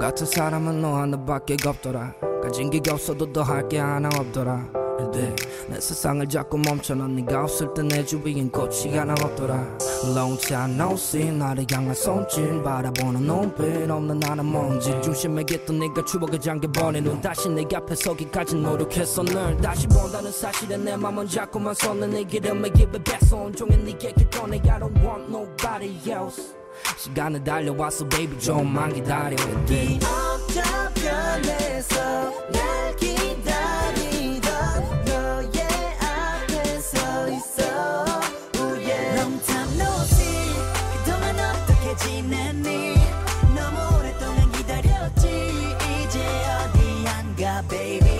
같은 사람은 너 하나밖에 없더라. 가진 게 없어도 더 할 게 하나 없더라. 근데 내 세상을 자꾸 멈춰놓은 네가 없을 때 내 주위엔 꽃이 하나 없더라. Long time no see 나를 향한 손짓 바라보는 눈빛 없는 나는 먼지. 중심에 겠던 네가 추억에 잠겨버린 눈 다시 내 앞에 서기까지 노력했어. 널 다시 본다는 사실에 내 맘은 자꾸만 솟는 네 기름에 입에 뱉어. 온종일 네게 꺼내 I don't want nobody else 시간은 달려왔어 baby. 좀만 기다려 기억 저편에서 날 기다리던 너의 앞에 서 있어. oh yeah. Long time no see 그동안 어떻게 지냈니? 너무 오랫동안 기다렸지. 이제 어디 안가 baby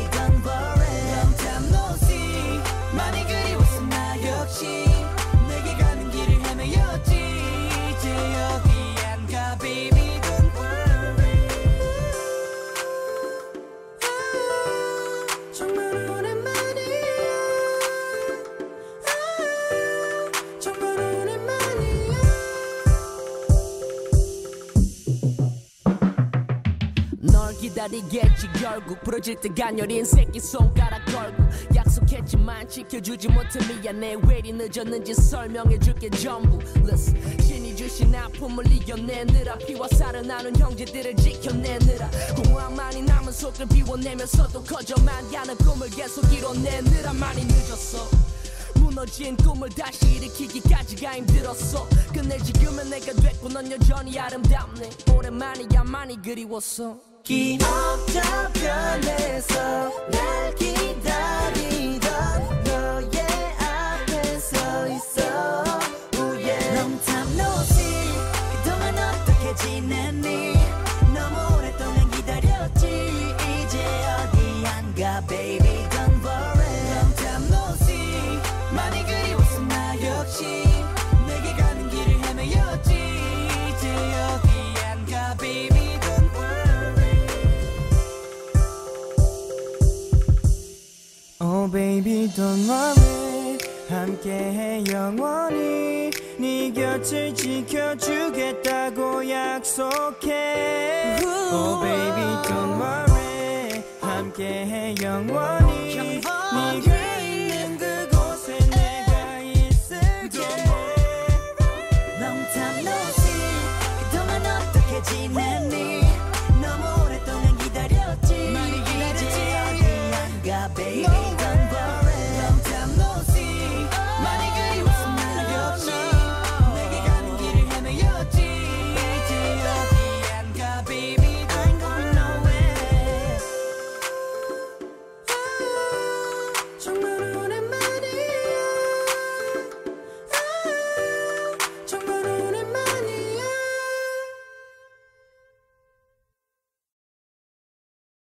기다리겠지 결국. 부러질 때 간열인 새끼 손가락 걸고. 약속했지만 지켜주지 못해 미안해. 왜 이리 늦었는지 설명해줄게 전부. Listen. 신이 주신 아픔을 이겨내느라. 피와 살을 나눈 형제들을 지켜내느라. 공허함만이 남은 속을 비워내면서도 커져만 가는 꿈을 계속 이뤄내느라. 많이 늦었어. 무너진 꿈을 다시 일으키기까지가 힘들었어. 근데 지금은 내가 됐고 넌 여전히 아름답네. 오랜만이야 많이 그리웠어 기 Oh baby don't worry 함께해 영원히 네 곁을 지켜주겠다고 약속해 Oh baby don't worry 함께해 영원히 있는